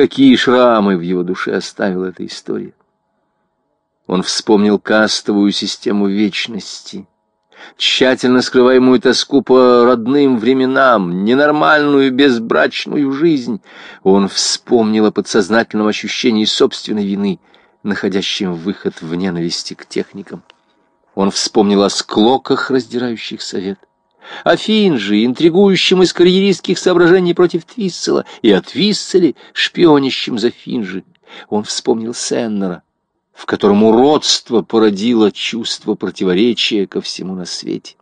Какие шрамы в его душе оставила эта история. Он вспомнил кастовую систему вечности, тщательно скрываемую тоску по родным временам, ненормальную безбрачную жизнь. Он вспомнил о подсознательном ощущении собственной вины, находящем выход в ненависти к техникам. Он вспомнил о склоках, раздирающих совет, о Финже, интригующем из карьеристских соображений против Твиссела, и о Твисселе, шпионящем за Финжи. Он вспомнил Сеннера, в котором уродство породило чувство противоречия ко всему на свете.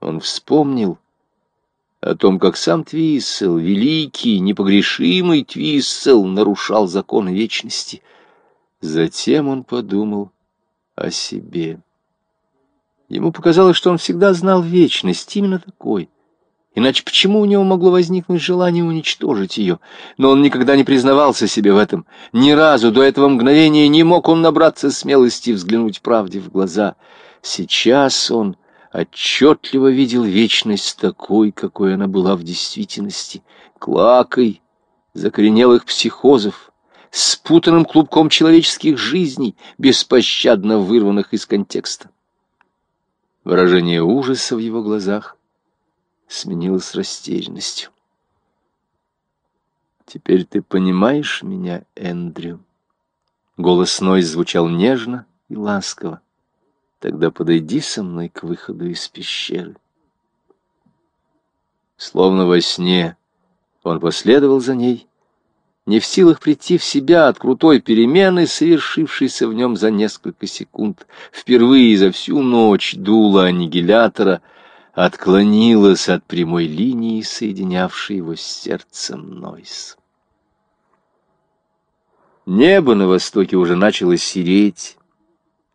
Он вспомнил о том, как сам Твиссел, великий, непогрешимый Твиссел, нарушал законы вечности. Затем он подумал о себе. Ему показалось, что он всегда знал вечность, именно такой. Иначе почему у него могло возникнуть желание уничтожить ее? Но он никогда не признавался себе в этом. Ни разу до этого мгновения не мог он набраться смелости взглянуть правде в глаза. Сейчас он отчетливо видел вечность такой, какой она была в действительности. Клакой закоренелых психозов, спутанным клубком человеческих жизней, беспощадно вырванных из контекста. Выражение ужаса в его глазах сменилось растерянностью. «Теперь ты понимаешь меня, Эндрю?» Голос Нойз звучал нежно и ласково. «Тогда подойди со мной к выходу из пещеры». Словно во сне он последовал за ней, не в силах прийти в себя от крутой перемены, совершившейся в нем за несколько секунд. Впервые за всю ночь дуло аннигилятора отклонилось от прямой линии, соединявшей его с сердцем Нойс. Небо на востоке уже начало сереть,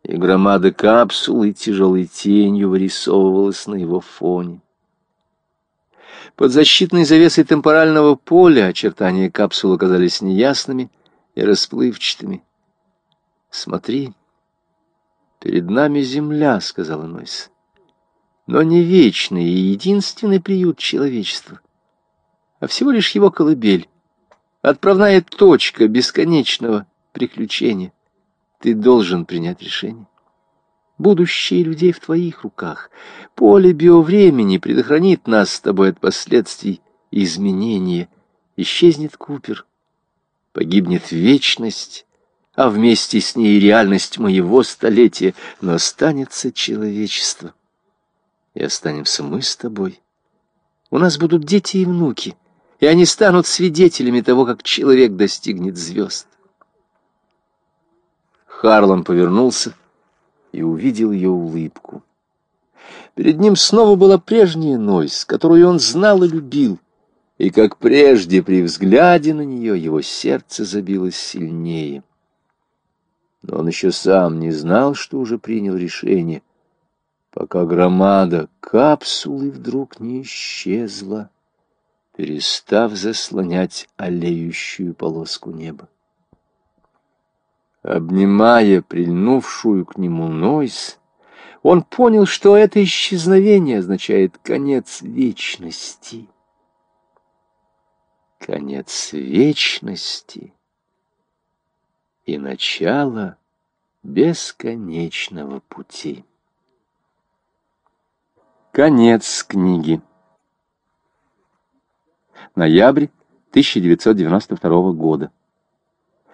и громада капсулы тяжелой тенью вырисовывалась на его фоне. Под защитной завесой темпорального поля очертания капсулы казались неясными и расплывчатыми. «Смотри, перед нами земля», — сказала Нойс. «Но не вечный и единственный приют человечества, а всего лишь его колыбель, отправная точка бесконечного приключения. Ты должен принять решение». Будущее людей в твоих руках. Поле биовремени предохранит нас с тобой от последствий изменения. Исчезнет Купер. Погибнет вечность, а вместе с ней реальность моего столетия, но останется человечество. И останемся мы с тобой. У нас будут дети и внуки, и они станут свидетелями того, как человек достигнет звезд. Харлан повернулся и увидел ее улыбку. Перед ним снова была прежняя Нойс, которую он знал и любил, и, как прежде, при взгляде на нее его сердце забилось сильнее. Но он еще сам не знал, что уже принял решение, пока громада капсулы вдруг не исчезла, перестав заслонять олеющую полоску неба. Обнимая прильнувшую к нему Нойс, он понял, что это исчезновение означает конец вечности. Конец вечности и начало бесконечного пути. Конец книги. Ноябрь 1992 года.